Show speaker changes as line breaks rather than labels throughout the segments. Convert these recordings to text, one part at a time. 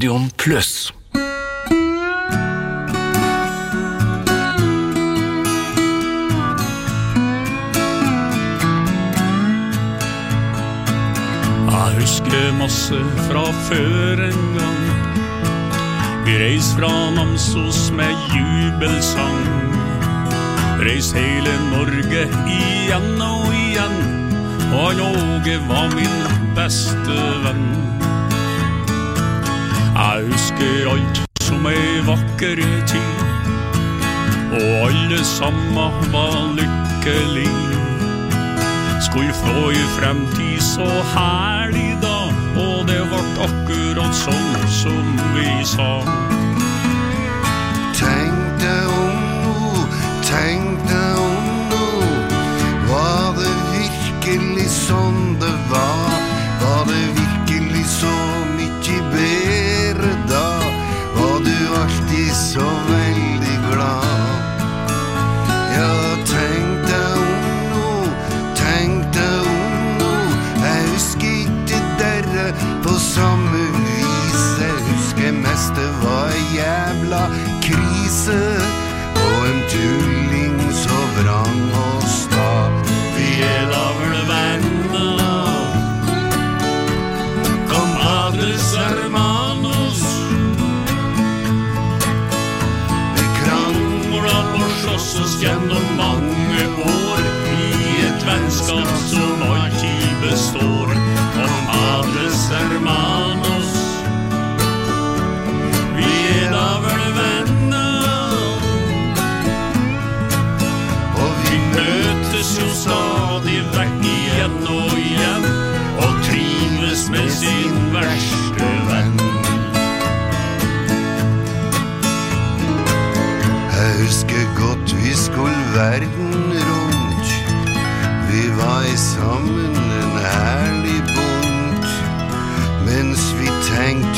Stadion
Plus. Jeg
husker masse fra før en gang. Vi reis fra Namsos med jubelsang. Reis hele Norge igjen og igjen, og han Åge var min beste venn. Jeg husker alt som ei vakker tid, og alle sammen var lykkelige. Skulle få i fremtid så herlig da, og det vart akkurat sånn som vi sa.
Tenk deg om nå, tenk deg om nå, var det virkelig sånn det var? skull verden rundt. Vi var sammen en herlig bunt mens vi tenkte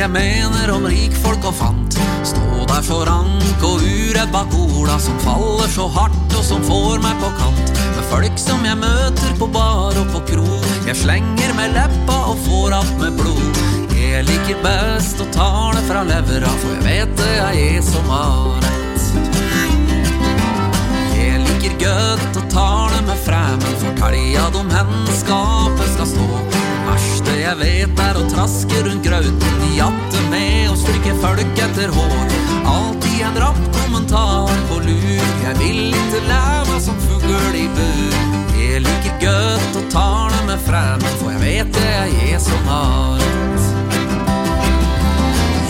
jeg
mener om rikfolk og fant. Stå der for rank og uret bak ola som faller så hardt og som får meg på kant. Med folk som jeg møter på bar og på kro. Jeg slenger med leppa og får alt med blod. Jeg liker best å tale fra levra, for jeg vet det jeg er som har rett. Jeg liker godt å tale med fremmed, for kalja de hen skapet skal stå jeg vet er å traske rundt grauten, jatte med å stryke folk etter hår. Alltid en rapp kommentar på lur, jeg vil ikke leve som fugl i bur. Jeg liker godt å tale med fremmed, for jeg vet det jeg er som alt.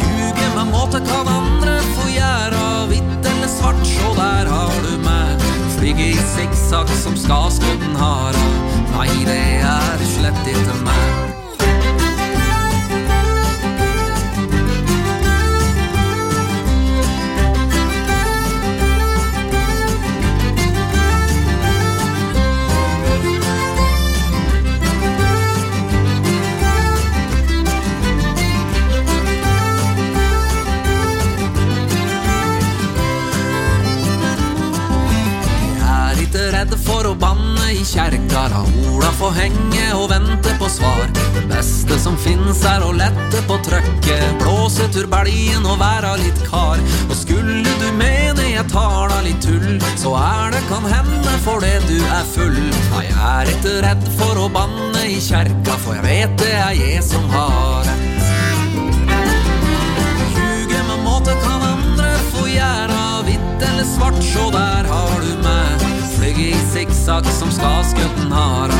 Ljuge med måte kan andre få gjøre, hvitt eller svart, så der har du meg. Flyge i sikksakk som skadskudden har. Nei, det er slett ikke meg. For å banne i kjerka, la Ola få henge og vente på svar. Det beste som finnes er å lette på trøkket, blåse turbelgen og være litt kar. Og skulle du mene jeg tar da litt tull, så er det kan hende fordi du er full. Nei, jeg er ikke redd for å banne i kjerka, for jeg vet det er jeg som har rett. Ljuge med måte kan andre få gjøre Hvitt eller svart, så der har Flyg i sikksakk som skal skøtten hara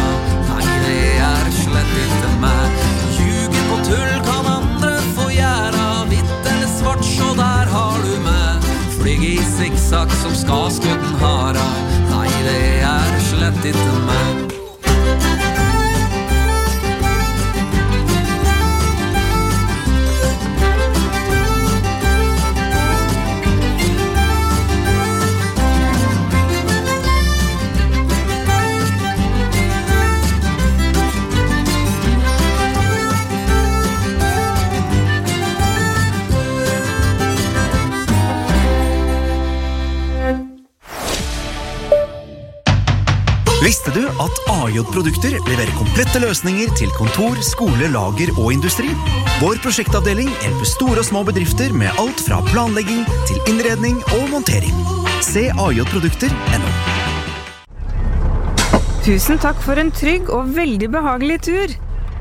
Nei, det er slett ikke meg. Ljuge på tull kan andre få gjøre. Hvitt eller svart, så der har du meg. Flyg i sikksakk som skal skøtten hara Nei, det er slett ikke meg
At AJ-produkter leverer komplette løsninger til kontor, skole, lager og industri? Vår prosjektavdeling hjelper store og små bedrifter med alt fra planlegging til innredning og montering. Se ajprodukter.no.
Tusen takk for en trygg og veldig behagelig tur.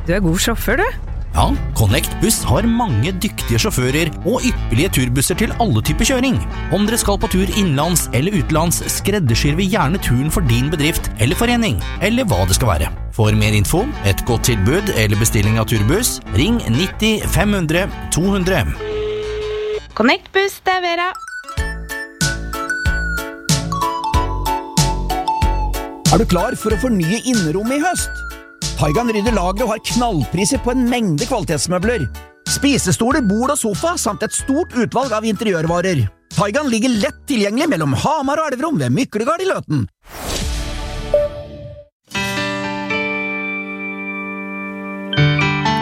Du er god sjåfør, du.
Ja, Connect Buss har mange dyktige sjåfører og ypperlige turbusser til alle typer kjøring. Om dere skal på tur innenlands eller utenlands, skreddersyr vi gjerne turen for din bedrift eller forening, eller hva det skal være. For mer info, et godt tilbud eller bestilling av turbuss, ring 90 500 200.
Connect Buss, det er Vera.
Er du klar for å fornye innerommet i høst? Taigan rydder lageret og har knallpriser på en mengde kvalitetsmøbler. Spisestoler, bord og sofa, samt et stort utvalg av interiørvarer. Taigan ligger lett tilgjengelig mellom Hamar og Elverum ved Myklegard i Løten.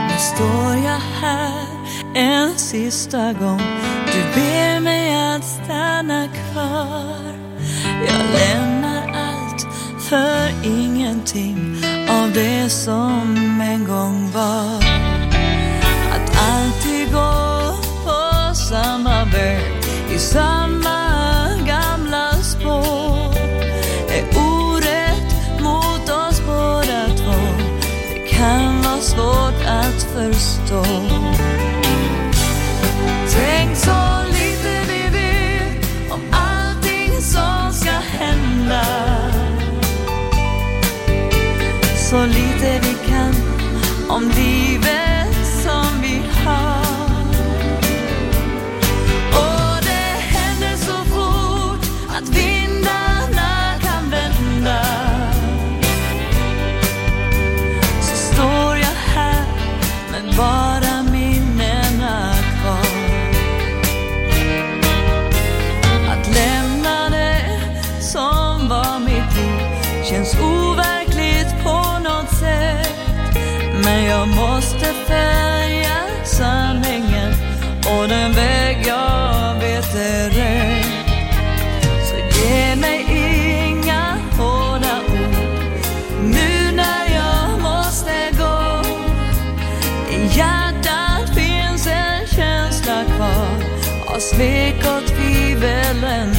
Nå står jeg her en siste gang. Du ber meg å stanna kvar Jeg lämnar allt ingenting av det som en gång var. Att alltid gå på samma väg i samma gamla spår är orätt mot oss båda två. Det kan vara svårt att förstå om livet silence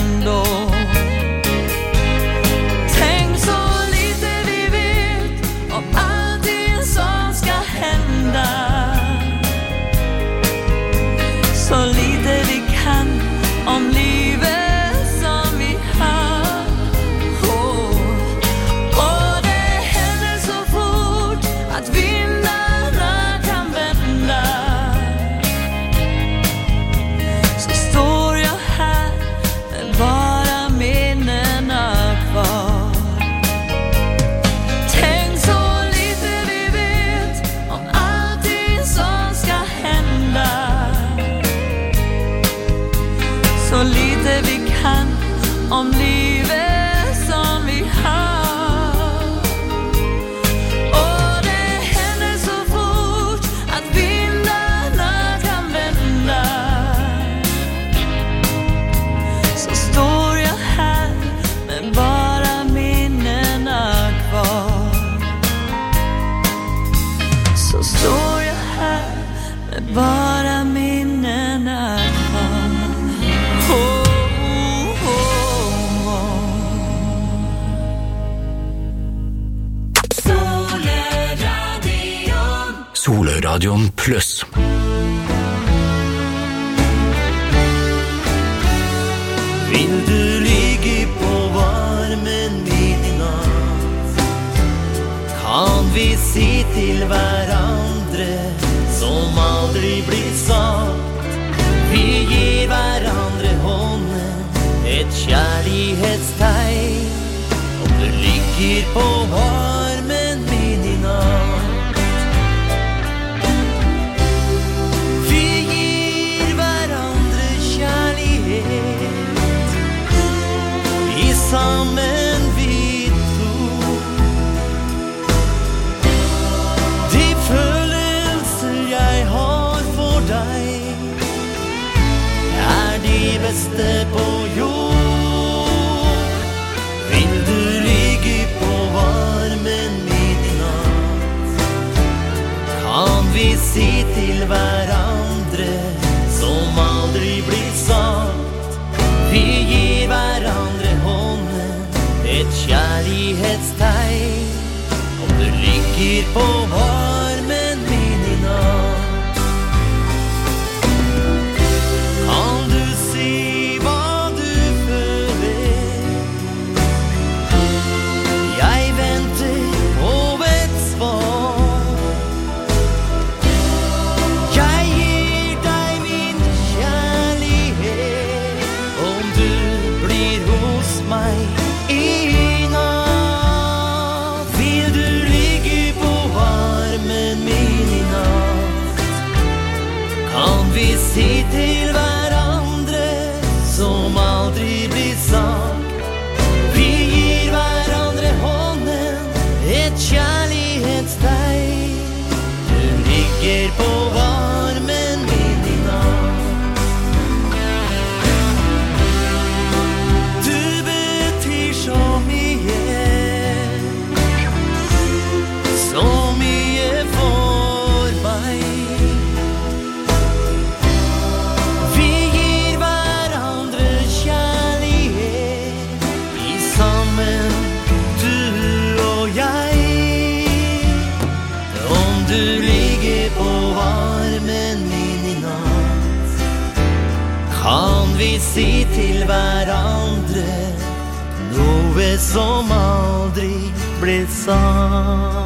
som
aldri ble sagt.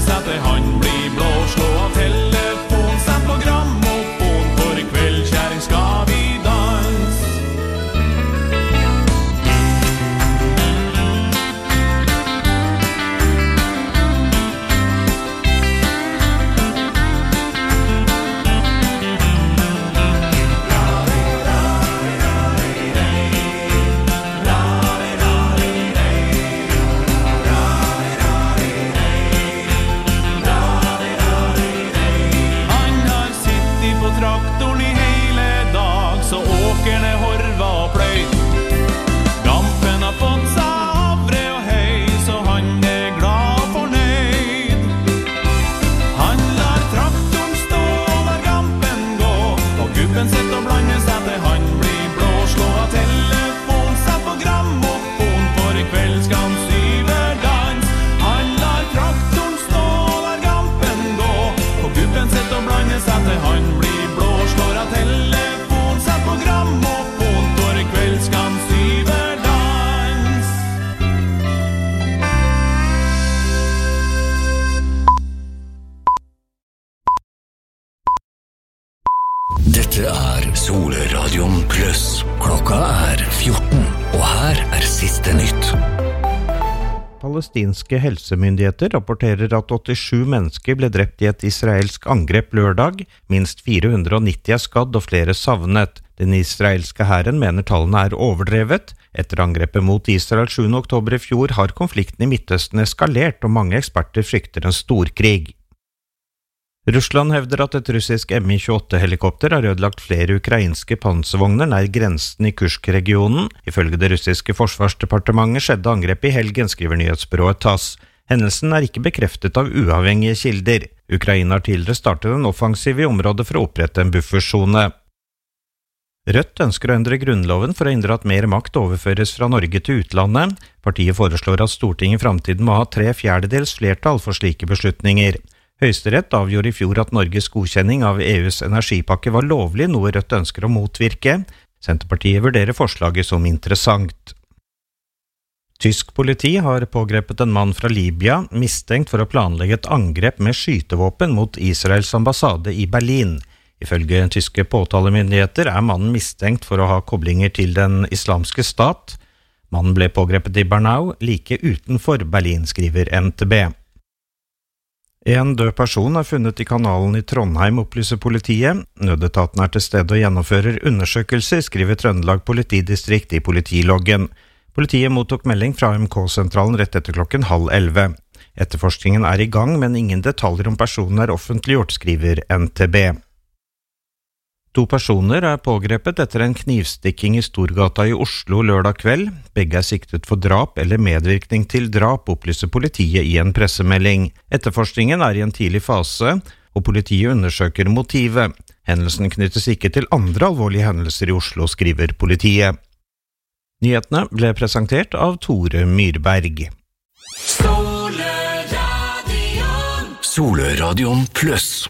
sao tôi hunt.
Palestinske helsemyndigheter rapporterer at 87 mennesker ble drept i et israelsk angrep lørdag, minst 490 er skadd og flere savnet. Den israelske hæren mener tallene er overdrevet. Etter angrepet mot Israel 7. oktober i fjor har konflikten i Midtøsten eskalert, og mange eksperter frykter en storkrig. Russland hevder at et russisk Mi-28-helikopter har ødelagt flere ukrainske panservogner nær grensen i Kursk-regionen. Ifølge det russiske forsvarsdepartementet skjedde angrepet i helgen, skriver nyhetsbyrået TASS. Hendelsen er ikke bekreftet av uavhengige kilder. Ukraina har tidligere startet en offensiv i området for å opprette en buffersone. Rødt ønsker å endre Grunnloven for å hindre at mer makt overføres fra Norge til utlandet. Partiet foreslår at Stortinget i framtiden må ha tre fjerdedels flertall for slike beslutninger. Høyesterett avgjorde i fjor at Norges godkjenning av EUs energipakke var lovlig, noe Rødt ønsker å motvirke. Senterpartiet vurderer forslaget som interessant. Tysk politi har pågrepet en mann fra Libya mistenkt for å planlegge et angrep med skytevåpen mot Israels ambassade i Berlin. Ifølge tyske påtalemyndigheter er mannen mistenkt for å ha koblinger til Den islamske stat. Mannen ble pågrepet i Bernau, like utenfor Berlin, skriver NTB. En død person er funnet i kanalen i Trondheim, opplyser politiet. Nødetaten er til stede og gjennomfører undersøkelser, skriver Trøndelag politidistrikt i politiloggen. Politiet mottok melding fra MK-sentralen rett etter klokken halv elleve. Etterforskningen er i gang, men ingen detaljer om personen er offentliggjort, skriver NTB. To personer er pågrepet etter en knivstikking i Storgata i Oslo lørdag kveld. Begge er siktet for drap eller medvirkning til drap, opplyser politiet i en pressemelding. Etterforskningen er i en tidlig fase, og politiet undersøker motivet. Hendelsen knyttes ikke til andre alvorlige hendelser i Oslo, skriver politiet. Nyhetene ble presentert av Tore Myrberg.
Soleradion pluss.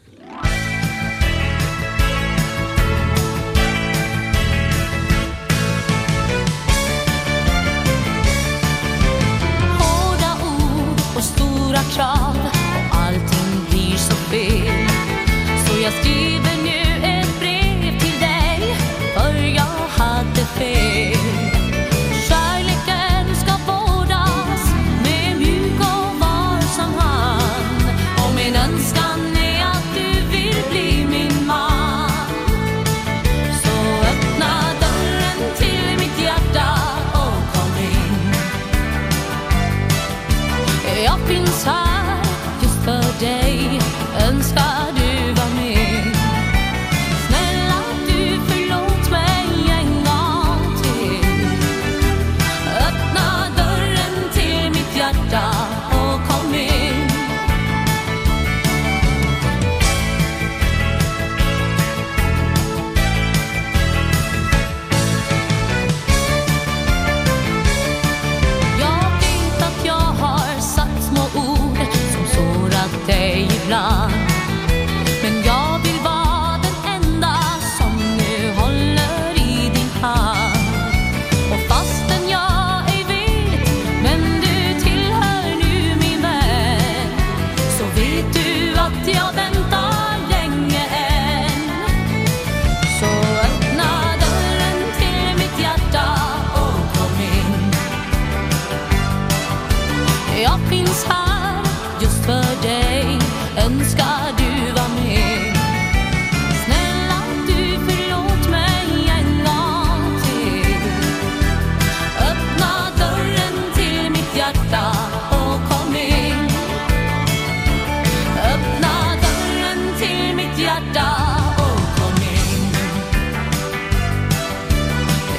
vida.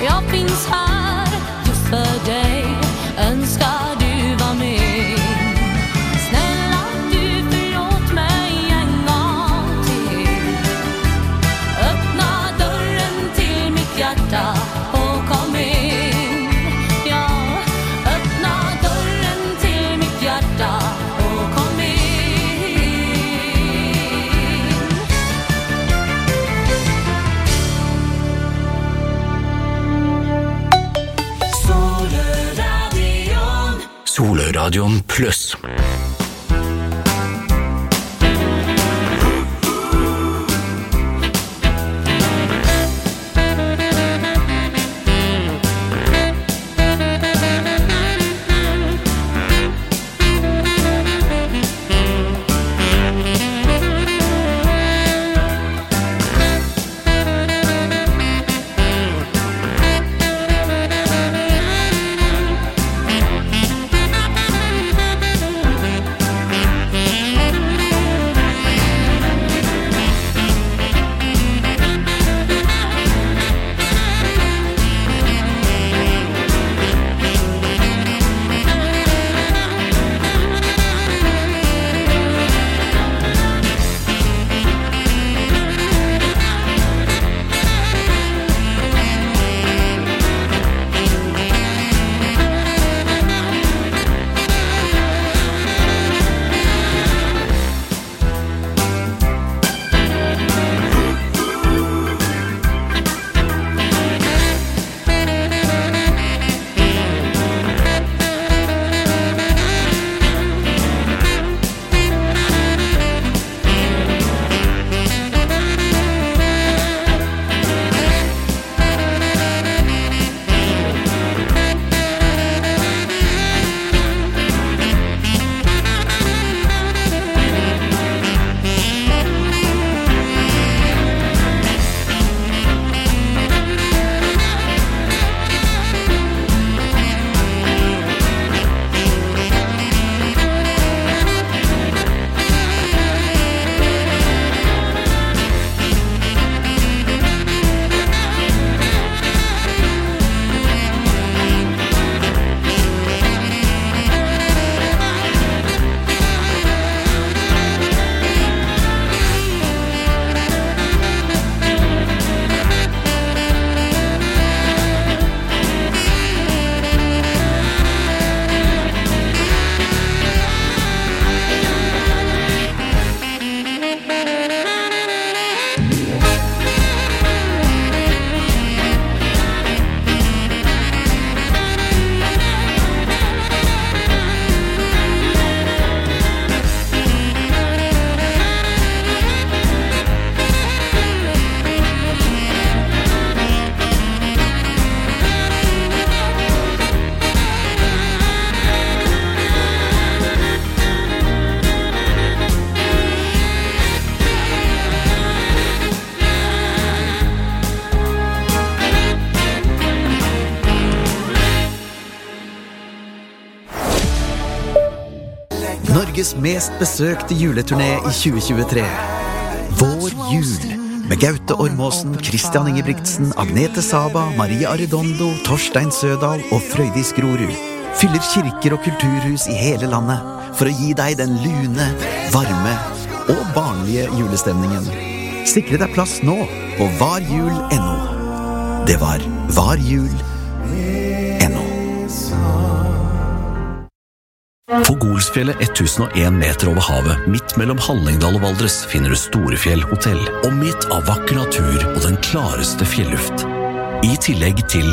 all things hard yesterday.
Solradion
pluss.
Mest besøkte juleturné i 2023. Vår jul. Med Gaute Ormåsen, Christian Ingebrigtsen, Agnete Saba, Maria Arredondo, Torstein Sødal og Frøydis Grorud. Fyller kirker og kulturhus i hele landet for å gi deg den lune, varme og barnlige julestemningen. Sikre deg plass nå på varjul.no. Det var varjul.no. På Golsfjellet 1001 meter over havet, midt mellom Hallingdal og Valdres, finner du Storefjell hotell. Omgitt av vakker natur og den klareste fjelluft. I tillegg til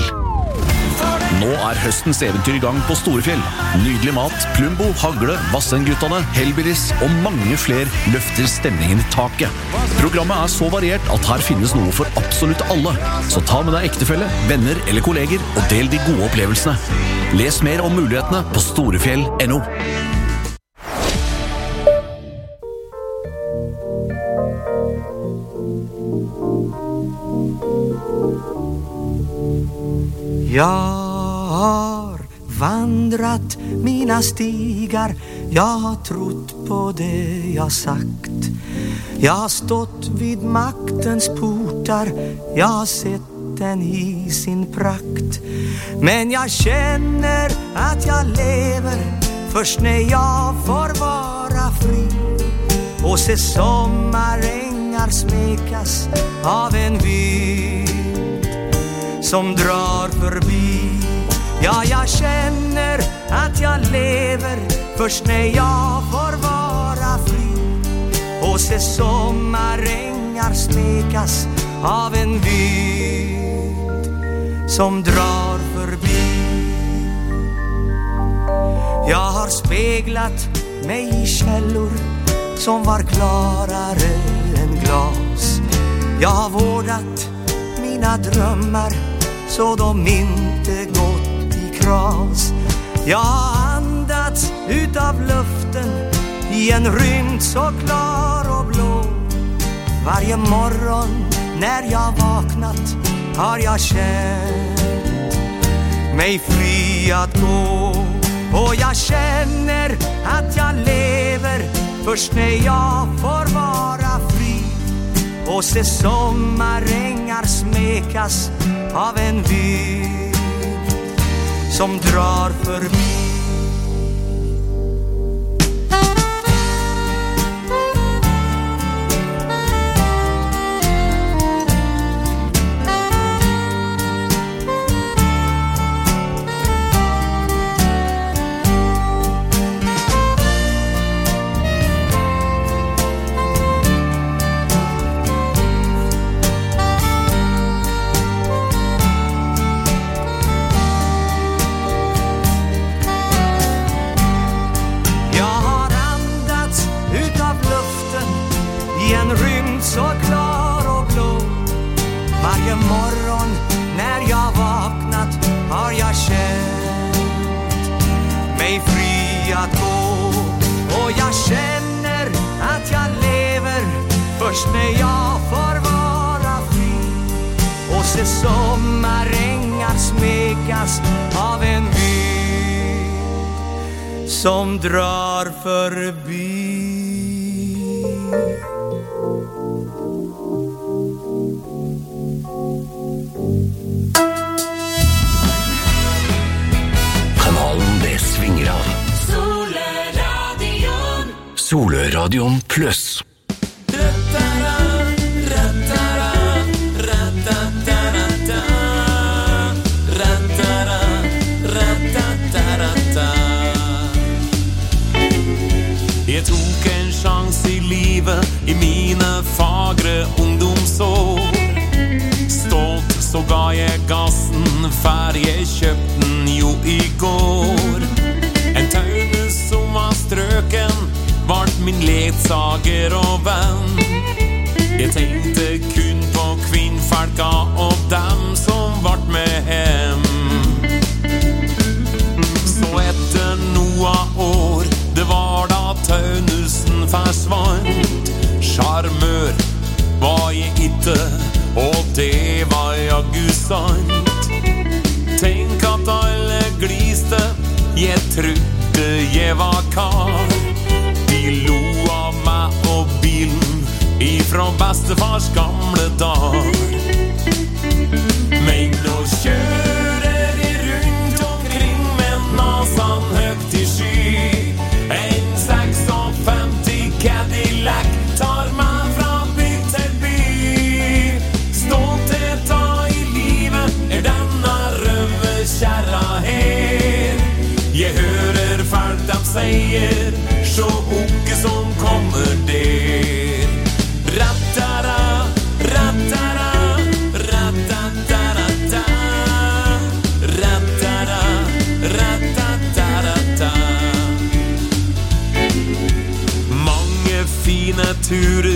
Nå er høstens eventyr i gang på Storefjell. Nydelig mat, Plumbo, Hagle, Vassendguttene, Hellbillies og mange flere løfter stemningen i taket. Programmet er så variert at her finnes noe for absolutt alle. Så ta med deg ektefelle, venner eller kolleger og del de gode opplevelsene. Les mer om mulighetene på storefjell.no.
Jag har vandrat mina stigar. Jag har trott på det jag sagt. Jag har stått vid maktens portar. Jag har sett den i sin prakt. Men jag känner att jag lever. Först när jag får vara fri Och se sommarängar smekas av en vind som drar förbi Ja, jag känner att jag lever. Först när jag får vara fri och se sommarängar smekas av en vind som drar förbi Jag har speglat mig i källor som var klarare än glas. Jag har vårdat mina drömmar så de inte gått i kras Jag har andats utav luften i en rymd så klar och blå. Varje morgon när jag vaknat har jag känt mig fri att gå. Och jag känner att jag lever först när jag får vara fri. Och se sommarängar smekas av en vind som drar förbi smekas av en vind som drar förbi
Kanalen det svinger av. Soløradion pluss.
Så ga jeg gassen, for jeg kjøpte den jo i går. En taunus som var strøken, vart min ledsager og venn. Jeg tenkte kun på kvinnfolka og dem som vart med hjem. Så etter noen år, det var da taunusen forsvant. Sjarmør var jeg ikke, var jaggu sant. Tenk at alle gliste, jeg trodde jeg var kar. De lo av meg og bilen ifra bestefars gamle dager. Men nå kjører säger Så Åke som kommer der Rattara, rattara Mange fine turer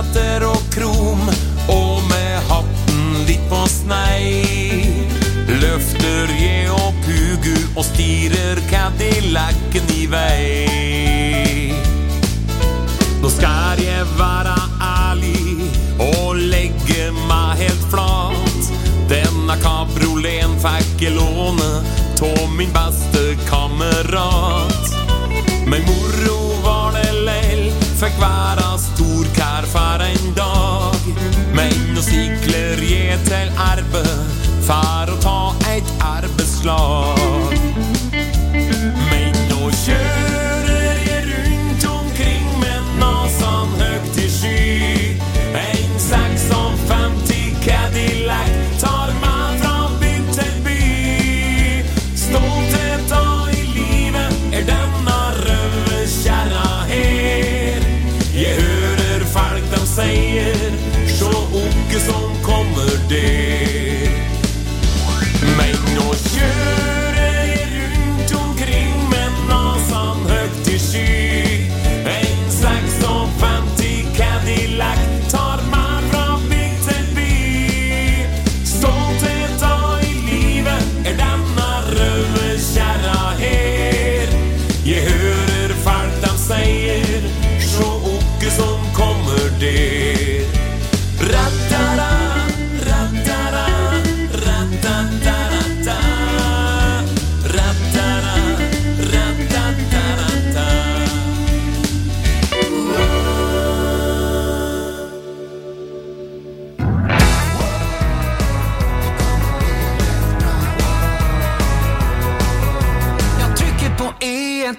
seter og krom, og med hatten litt på snei. Løfter je og pugu og stirer Cadillacen i vei. Nå skal jeg være ærlig og legge meg helt flat. Denne kabrioleten fikk jeg låne av min beste kamerat. Men moro var det lell, fikk være fær en dag. Men nå sikler jeg til arbeid, for å ta et
arbeidslag.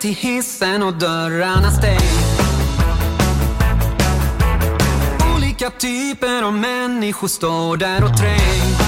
till hissen och dörrarna stängs. Olika typer av människor står där och trängs.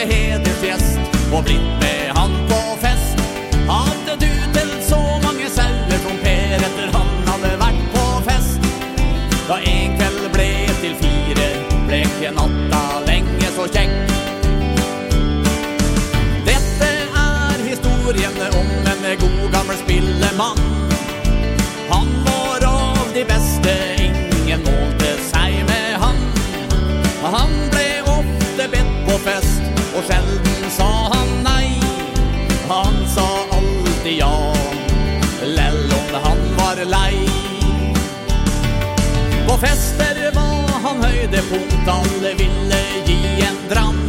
Kongens hedersgjest og blitt med han på fest. Hadde du telt så mange sauer som Per etter han hadde vært på fest? Da en kveld ble til fire, ble ikke natta lenge så kjekk. Dette er historien om en god gammel spillemann. Han var av de beste, ingen målte seg med han. Han sjelden sa han nei. Han sa alltid ja, lell om han var lei. På fester var han høydepunkt, alle ville gi en dram.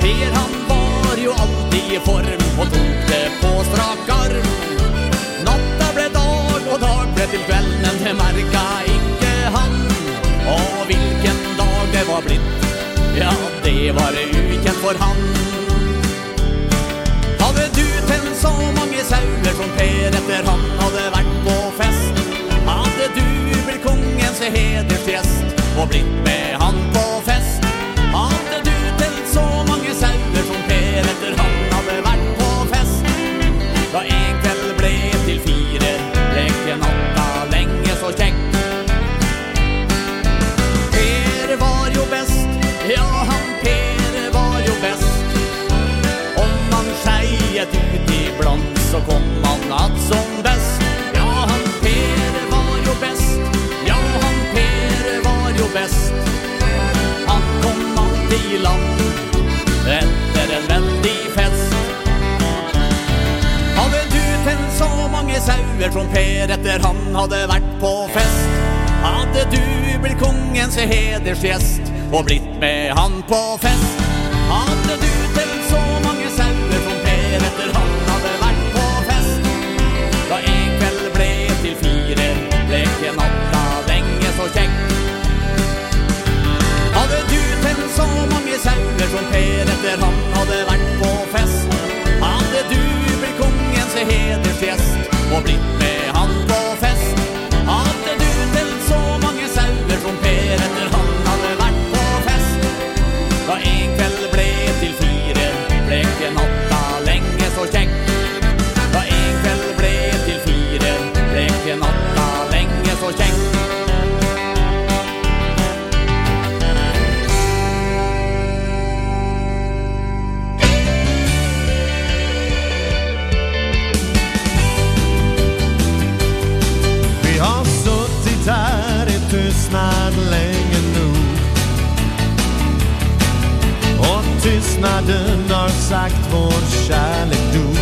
Per han var jo alltid i form og tok det på strak arm. Natta ble dag og dag ble til kveld, men det merka ikke han. Og hvilken dag det var blitt, ja, det var ukjent for han. Hadde du tent så mange sauer som Per etter han hadde vært på fest? Hadde du blitt kongens hedersgjest og blitt med han på sauer som Per etter han hadde vært på fest? Hadde du blitt kongens hedersgjest og blitt med han på fest? Hadde du telt så mange sauer som Per etter han hadde vært på fest? Da en kveld ble til fire, ble ikke natta lenge så kjekk. Hadde du telt så mange sauer som Per etter han hadde vært på fest? Hadde du blitt kongens hedersgjest og blitt med han på fest?
Tystnaden har sagt vår kärlek dog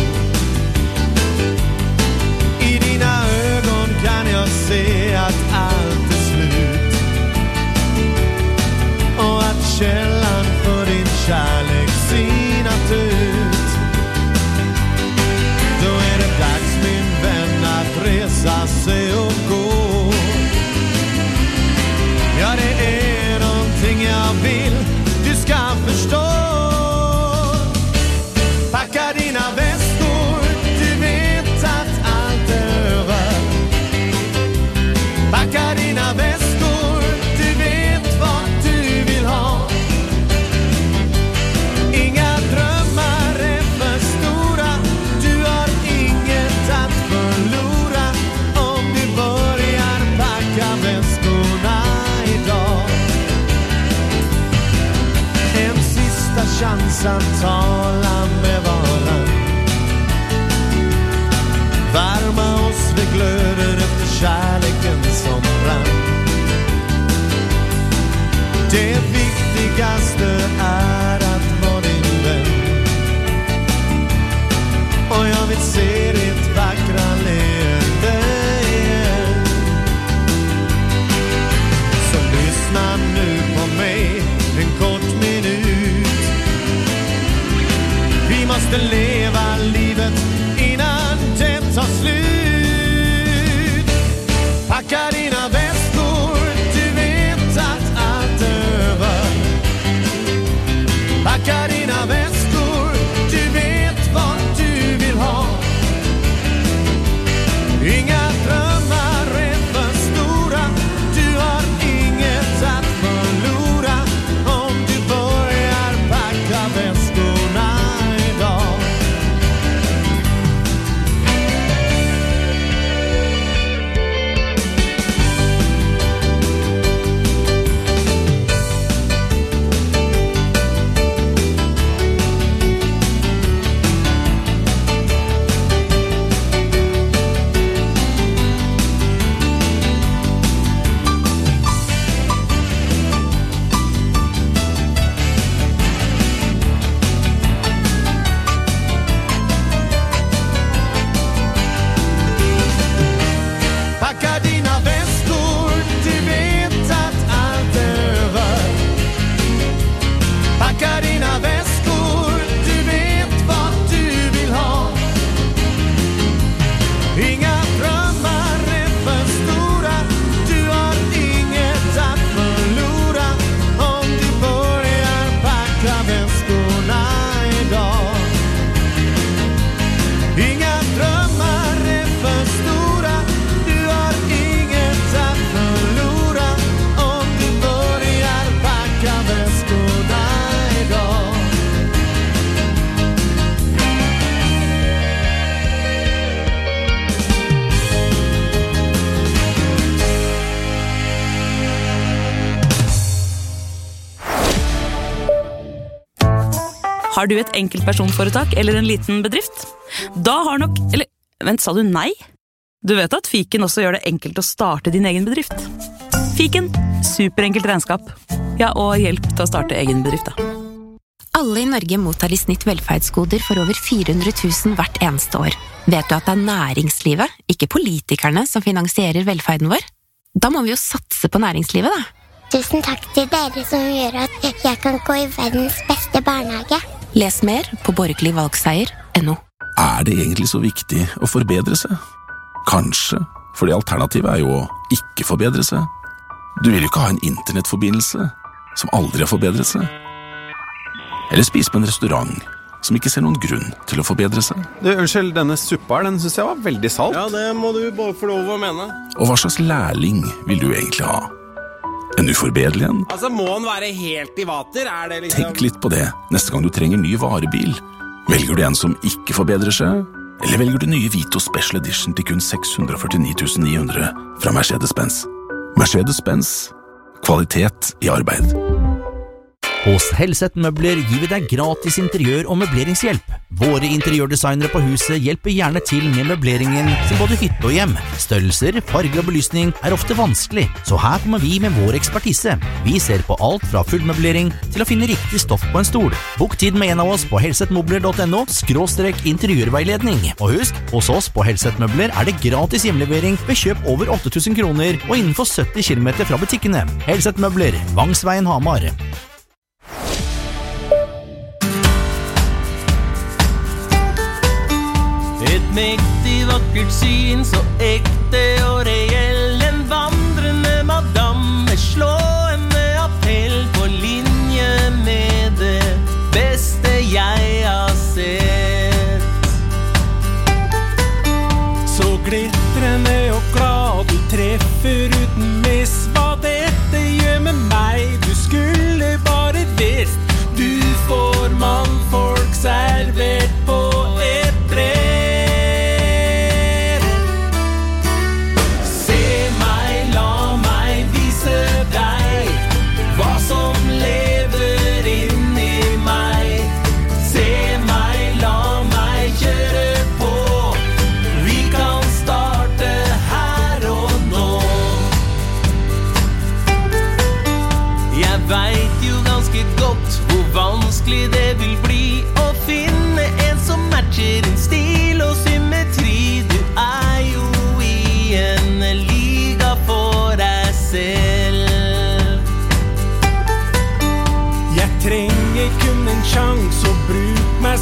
I dina ögon kan jag se att allt är slut. Och att källan Packa dina Har du
et enkeltpersonforetak eller en liten bedrift? Da har nok Eller, vent, sa du nei? Du vet at fiken også gjør det enkelt å starte din egen bedrift? Fiken superenkelt regnskap. Ja, og hjelp til å starte egen bedrift, da.
Alle i Norge mottar i snitt velferdsgoder for over 400 000 hvert eneste år. Vet du at det er næringslivet, ikke politikerne, som finansierer velferden vår? Da må vi jo satse på næringslivet, da.
Tusen takk til dere som gjør at jeg kan gå i verdens beste barnehage.
Les mer på borgerligvalgseier.no.
Er det egentlig så viktig å forbedre seg? Kanskje, fordi alternativet er jo å ikke forbedre seg. Du vil jo ikke ha en internettforbindelse som aldri har forbedret seg. Eller spise på en restaurant som ikke ser noen grunn til å forbedre seg.
Du, Unnskyld, denne suppa her, den syns jeg var veldig salt.
Ja, det må du bare få lov å mene.
Og hva slags lærling vil du egentlig ha? En uforbederlig en?
Altså, Må han være helt i vater? Er det liksom
Tenk litt på det neste gang du trenger ny varebil. Velger du en som ikke forbedrer seg? Eller velger du nye Vito Special Edition til kun 649 900 fra Mercedes-Benz? Mercedes-Benz. Kvalitet i arbeid.
Hos Helseth Møbler gir vi deg gratis interiør- og møbleringshjelp. Våre interiørdesignere på huset hjelper gjerne til med møbleringen til både hytte og hjem. Størrelser, farge og belysning er ofte vanskelig, så her kommer vi med vår ekspertise. Vi ser på alt fra fullmøblering til å finne riktig stoff på en stol. Bok tid med en av oss på helsetmobler.no interiørveiledning. Og husk, hos oss på Helseth Møbler er det gratis hjemlevering ved kjøp over 8000 kroner og innenfor 70 km fra butikkene. Helseth Møbler, Vangsveien Hamar.
Et mektig vakkert syn, så ekte og reell. En vandrende madam slående appell på linje med det beste jeg har sett.
Så glitrende og glad du treffer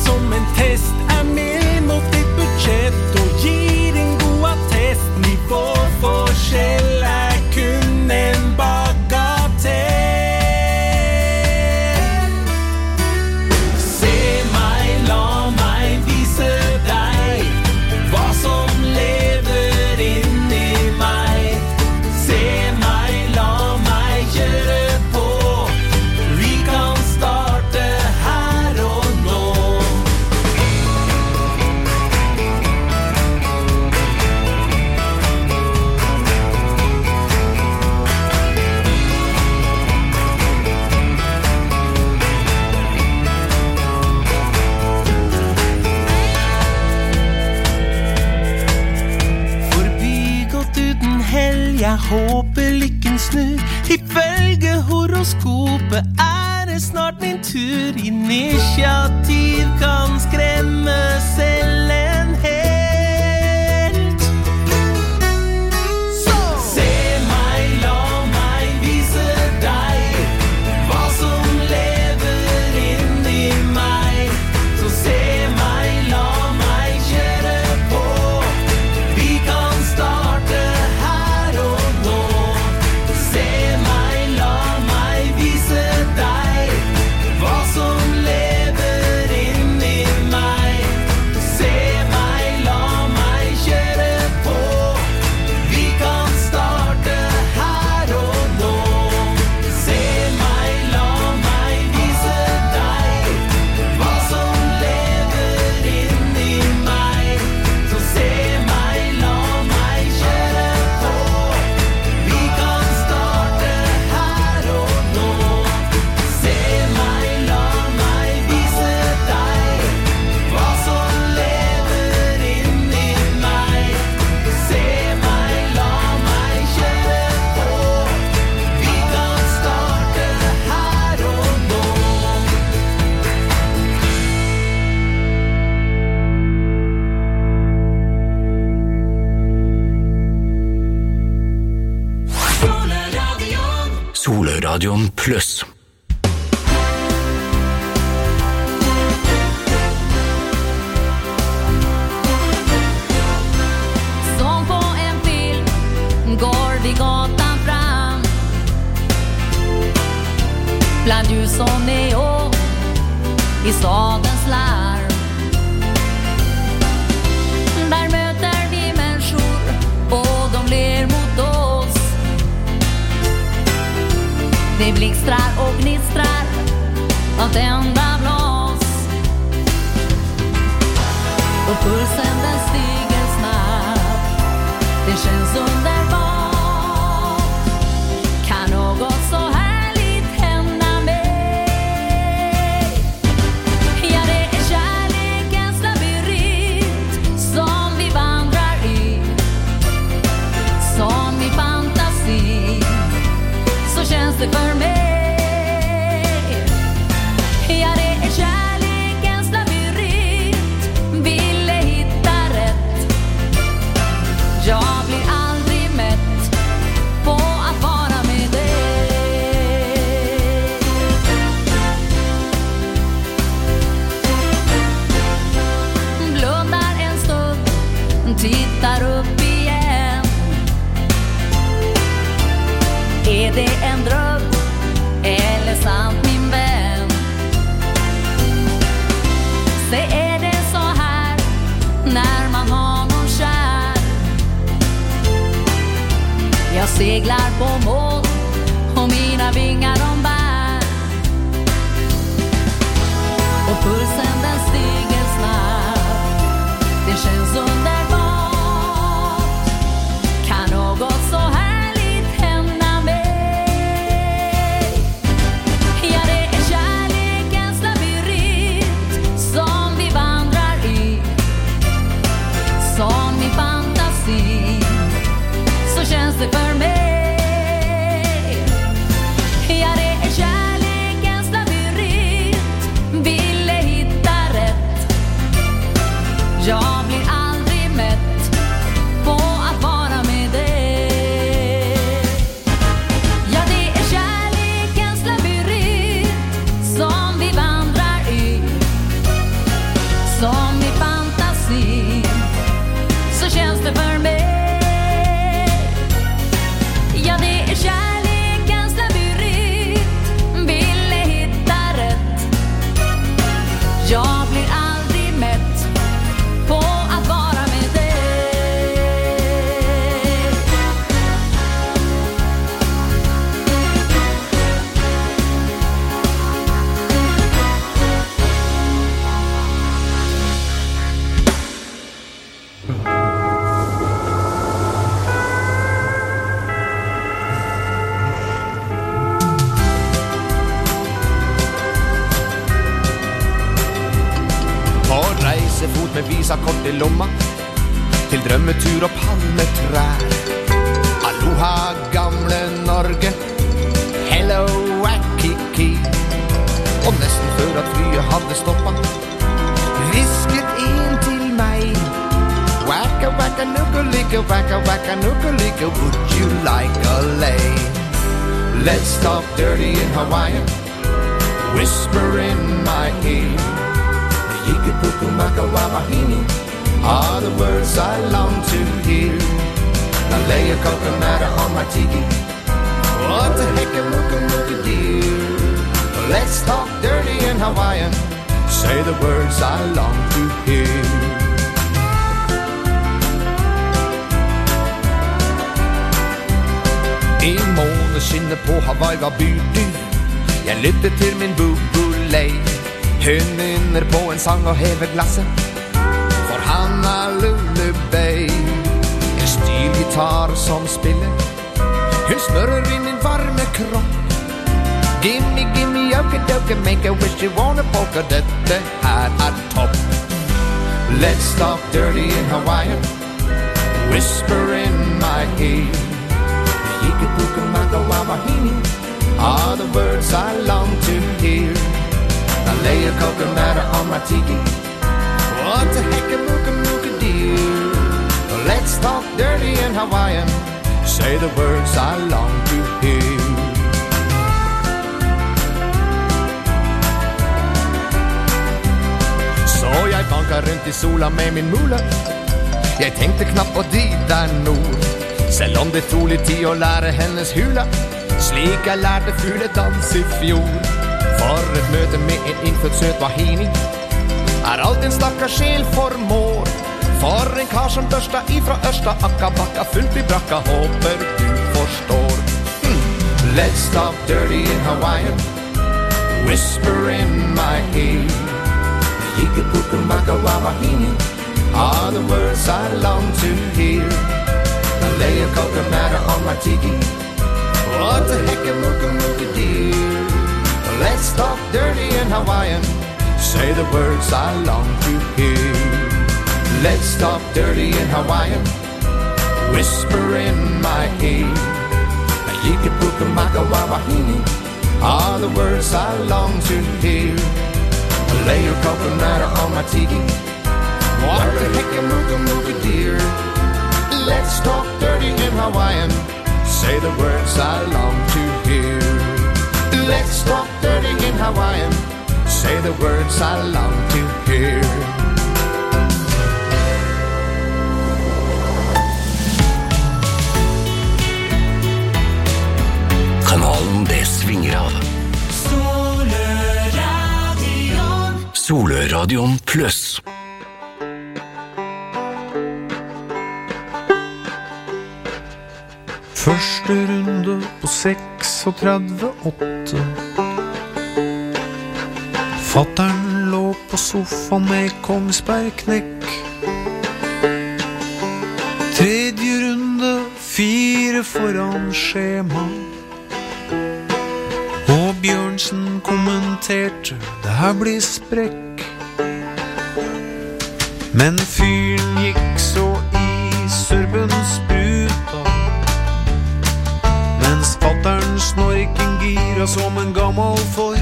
som
en
test. Er mild mot ditt budsjett
tur. Initiativ Selv
om det tok litt tid å lære hennes hula, Slik jeg lærte fugledans i fjor. For et møte med en innfødt søt wahini er alt en stakkars sjel formår. For en kar som børsta ifra Ørsta Akkabakka fullt i brakka, håper du forstår. Hmm. Let's stop dirty in Hawaiian, whisper in my ear. Yikapukumaka wawahini are the words I long to hear. I lay a coconut on my tiki. What the heck, a mooka mooka dear. Let's talk dirty in Hawaiian. Say the words I long to hear. Let's talk dirty in Hawaiian. Whisper in my ear. Yikapukamaka wawahini are the words I long to hear. Lay your coconut on my tiki. What the heck, a mooka mooka dear. Let's talk dirty in Hawaiian. Say the words I long to hear. Let's talk dirty in Hawaiian. Say the words I long to hear.
Kanalen det svinger av. Soløradion pluss.
Første runde på 36-8. Fattern lå på sofaen med Kongsberg-knekk. Tredje runde, fire foran skjema. Og Bjørnsen kommenterte det her blir sprekk. Men fyren gikk snorken gira som en gammal Ford.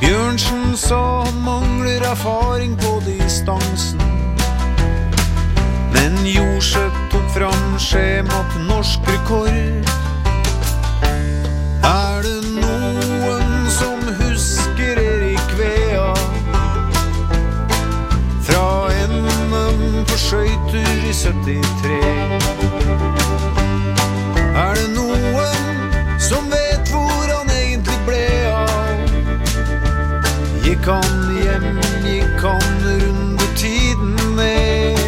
Bjørnsen sa han mangler erfaring på distansen. Men Jorseth tok fram skjema til norsk rekord. Er det noen som husker Erik Vea? Fra NM på skøyter i 73. Han hjem, gikk han rundetiden ned?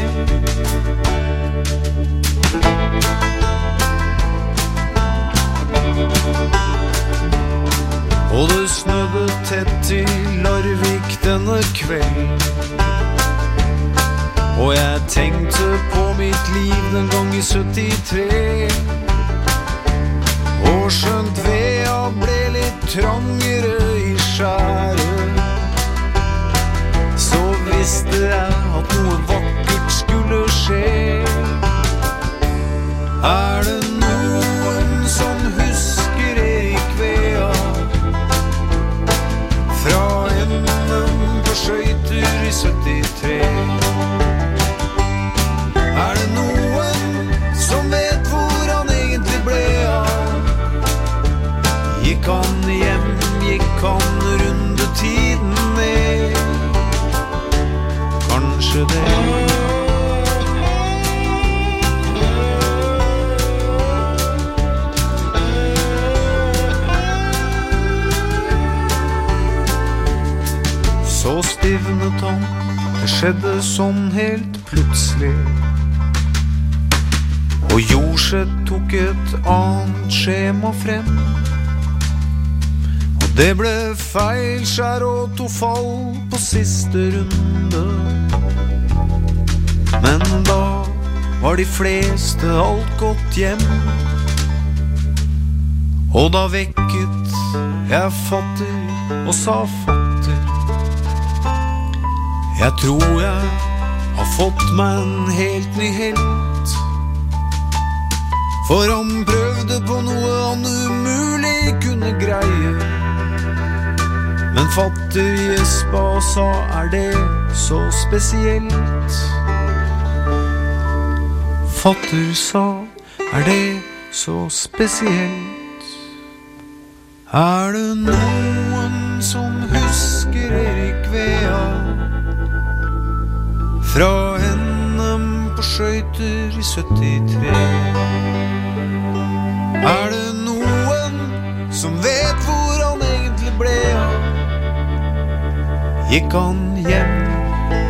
Og det snødde tett i Larvik denne kveld. Og jeg tenkte på mitt liv den gang i 73. Og skjønt vea ble litt trangere i skjæret, visste jeg at noe vakkert skulle skje. Er det skjedde sånn helt plutselig. Og Jorseth tok et annet skjema frem. Og det ble feilskjær og to fall på siste runde. Men da var de fleste alt gått hjem. Og da vekket jeg fatter og sa fatter. Jeg tror jeg har fått meg en helt ny helt. For han prøvde på noe han umulig kunne greie. Men fatter gjespa og sa er det så spesielt? Fatter sa er det så spesielt? Er det noen som husker
Erik Vea? Fra NM på skøyter i 73. Er det noen som vet hvor han egentlig ble av? Gikk han hjem?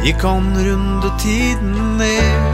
Gikk han rundetiden ned?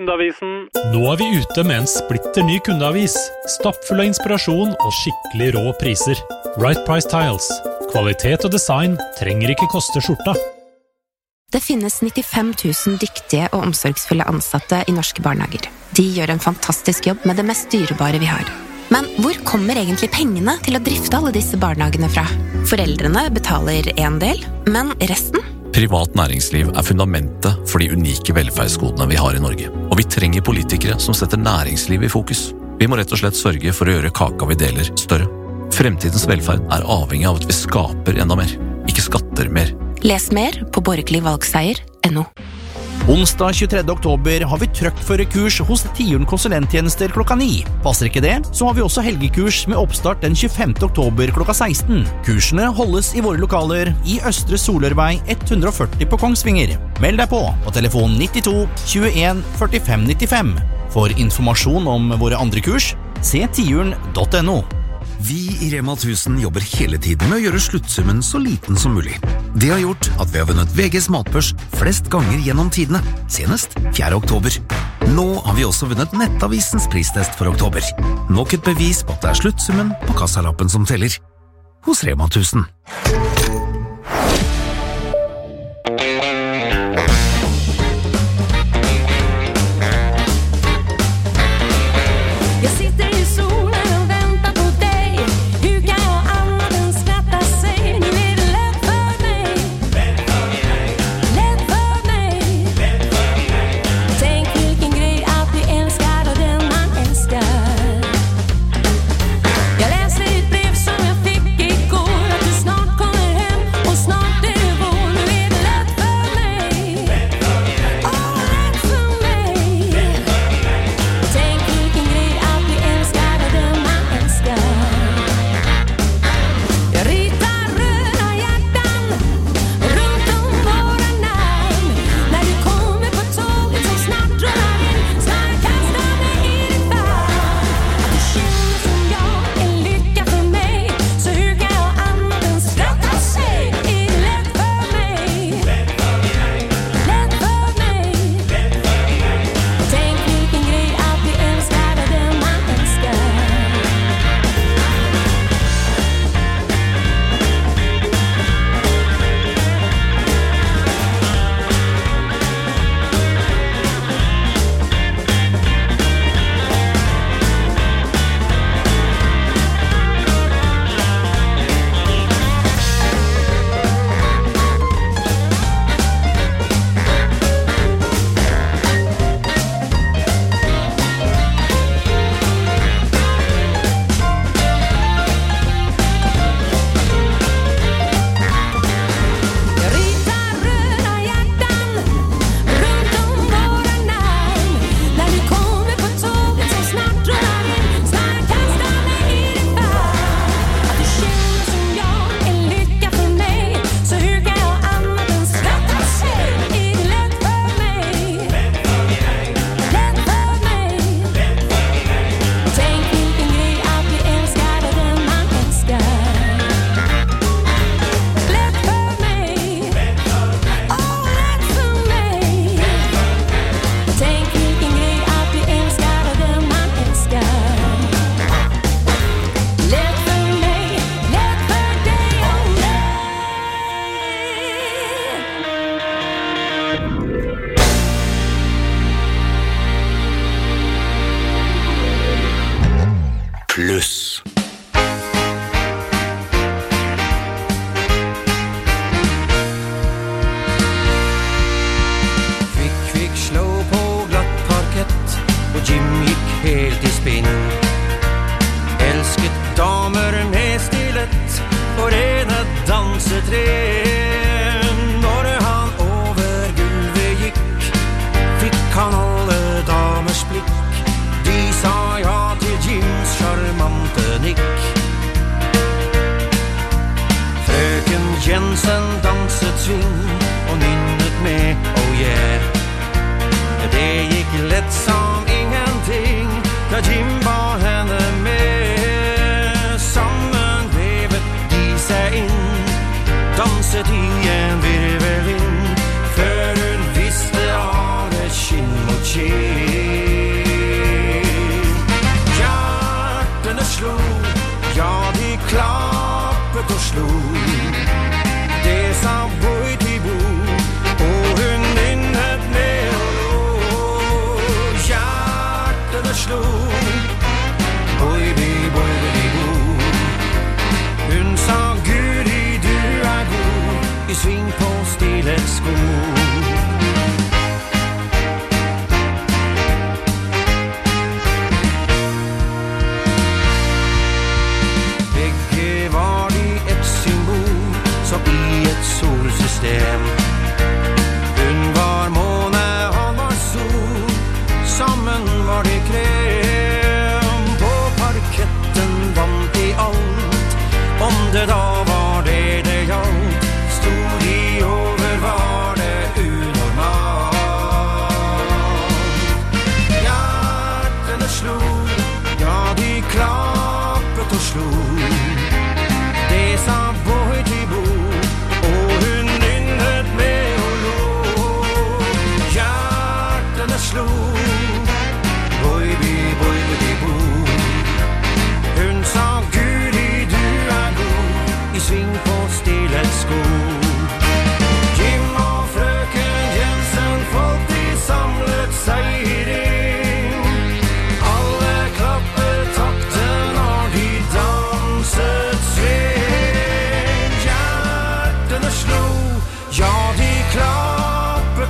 Kundeavisen.
Nå er vi ute med en splitter ny kundeavis. Stappfull av inspirasjon og skikkelig rå priser. Right Price Tiles. Kvalitet og design trenger ikke koste skjorta.
Det finnes 95 000 dyktige og omsorgsfulle ansatte i norske barnehager. De gjør en fantastisk jobb med det mest dyrebare vi har. Men hvor kommer egentlig pengene til å drifte alle disse barnehagene fra? Foreldrene betaler en del, men resten?
Privat næringsliv er fundamentet for de unike velferdsgodene vi har i Norge. Og vi trenger politikere som setter næringslivet i fokus. Vi må rett og slett sørge for å gjøre kaka vi deler, større. Fremtidens velferd er avhengig av at vi skaper enda mer, ikke skatter mer.
Les mer på borgerligvalgseier.no.
Onsdag 23. oktober har vi trøkkførerkurs hos Tiuren konsulenttjenester klokka 9. Passer ikke det, så har vi også helgekurs med oppstart den 25. oktober klokka 16. Kursene holdes i våre lokaler i Østre Solørvei 140 på Kongsvinger. Meld deg på på telefon 92 21 45 95. For informasjon om våre andre kurs, se tiuren.no.
Vi i Rema 1000 jobber hele tiden med å gjøre sluttsummen så liten som mulig. Det har gjort at vi har vunnet VGs matbørs flest ganger gjennom tidene, senest 4. oktober. Nå har vi også vunnet Nettavisens pristest for oktober. Nok et bevis på at det er sluttsummen på kassalappen som teller. Hos Rema 1000.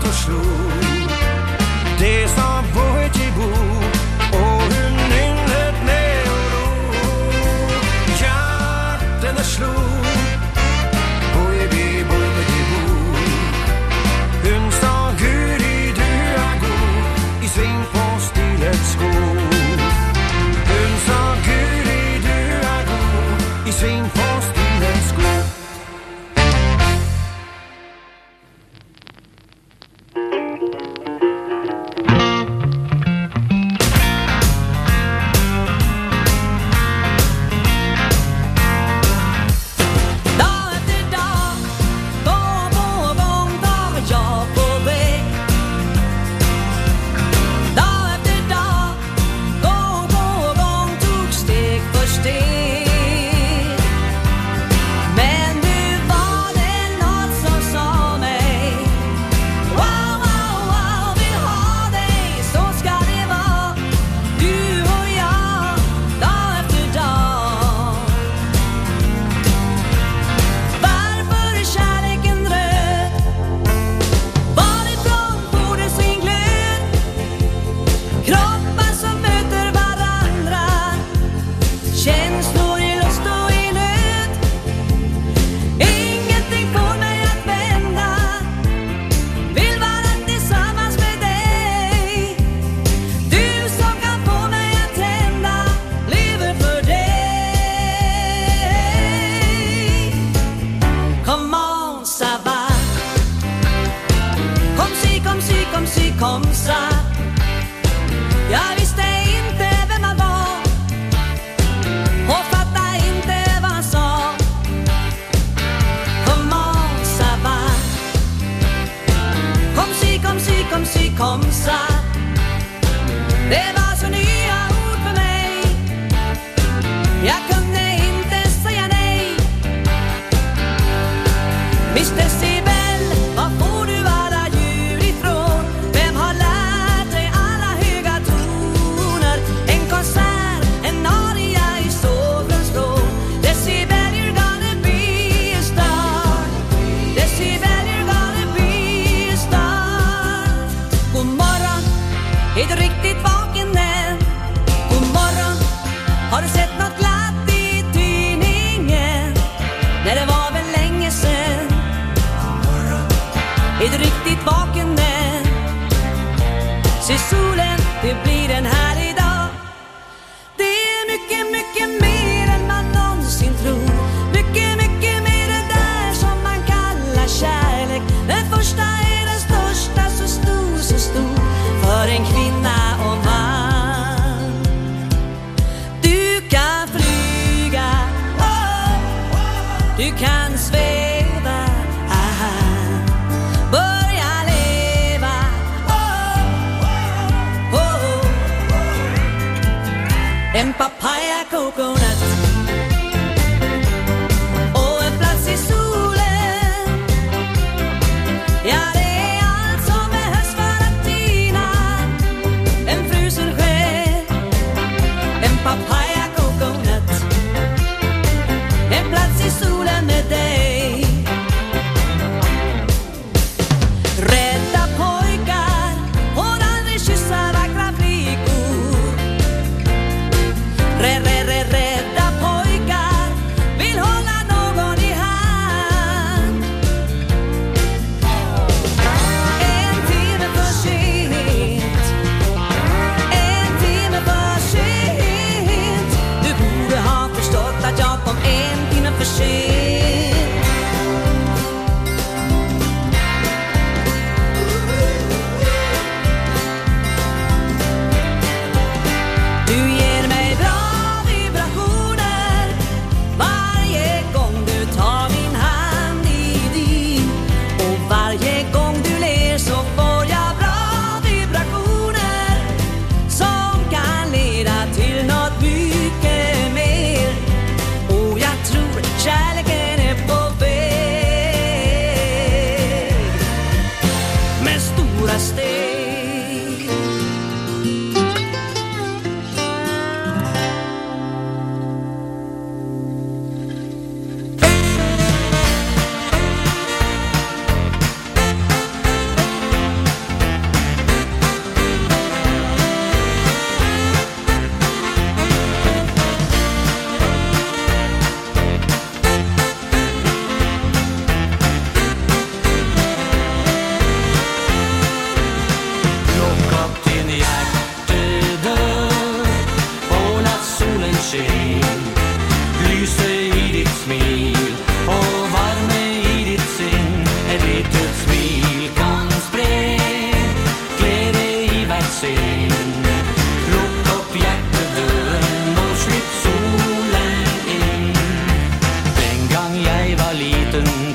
klappet og slo. Det sa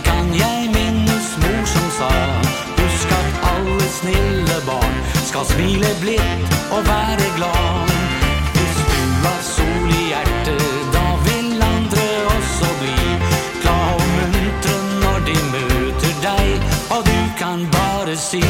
kan
jeg minnes mor som sa Husk at alle snille barn skal smile blidt og være glad. Hvis du har sol i hjertet, da vil andre også bli glad og muntre når de møter deg, og du kan bare si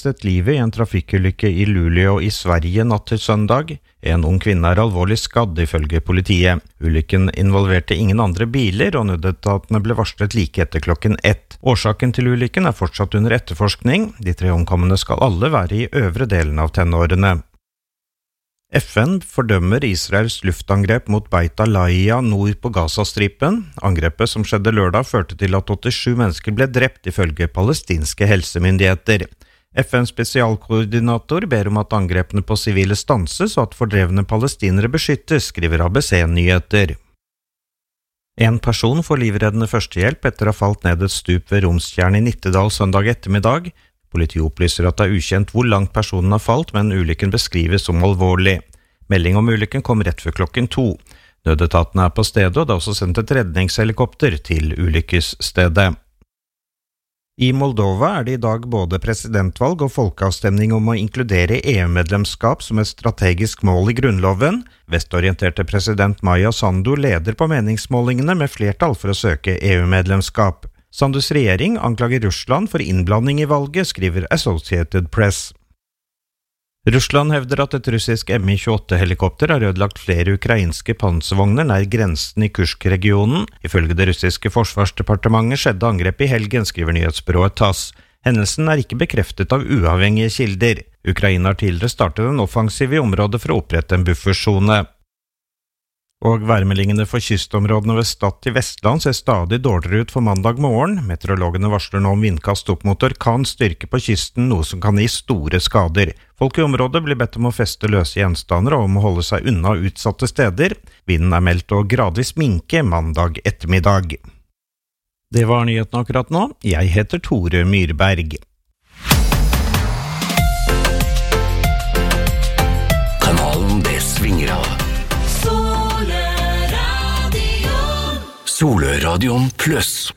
mistet livet i en trafikkulykke i Luleå i Sverige natt til søndag. En ung kvinne er alvorlig skadd, ifølge politiet. Ulykken involverte ingen andre biler, og nødetatene ble varslet like etter klokken ett. Årsaken til ulykken er fortsatt under etterforskning. De tre omkomne skal alle være i øvre delen av tenårene. FN fordømmer Israels luftangrep mot Beit Alaya nord på Gazastripen. Angrepet som skjedde lørdag førte til at 87 mennesker ble drept, ifølge palestinske helsemyndigheter. FNs spesialkoordinator ber om at angrepene på sivile stanses og at fordrevne palestinere beskyttes, skriver ABC Nyheter. En person får livreddende førstehjelp etter å ha falt ned et stup ved Romstjernet i Nittedal søndag ettermiddag. Politiet opplyser at det er ukjent hvor langt personen har falt, men ulykken beskrives som alvorlig. Melding om ulykken kom rett før klokken to. Nødetatene er på stedet, og det er også sendt et redningshelikopter til ulykkesstedet. I Moldova er det i dag både presidentvalg og folkeavstemning om å inkludere EU-medlemskap som et strategisk mål i grunnloven. Vestorienterte president Maya Sandu leder på meningsmålingene med flertall for å søke EU-medlemskap. Sandus regjering anklager Russland for innblanding i valget, skriver Associated Press. Russland hevder at et russisk Mi-28-helikopter har ødelagt flere ukrainske panservogner nær grensen i Kursk-regionen. Ifølge det russiske forsvarsdepartementet skjedde angrepet i helgen, skriver nyhetsbyrået TASS. Hendelsen er ikke bekreftet av uavhengige kilder. Ukraina har tidligere startet en offensiv i området for å opprette en buffersone. Og værmeldingene for kystområdene ved Stad i Vestland ser stadig dårligere ut for mandag morgen. Meteorologene varsler nå om vindkast opp mot orkanstyrke på kysten, noe som kan gi store skader. Folk i området blir bedt om å feste løse gjenstander og om å holde seg unna utsatte steder. Vinden er meldt å gradvis minke mandag ettermiddag. Det var nyhetene akkurat nå. Jeg heter Tore Myrberg.
Kanalen det svinger av. Solradioen pluss.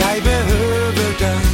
Jij behöver dat.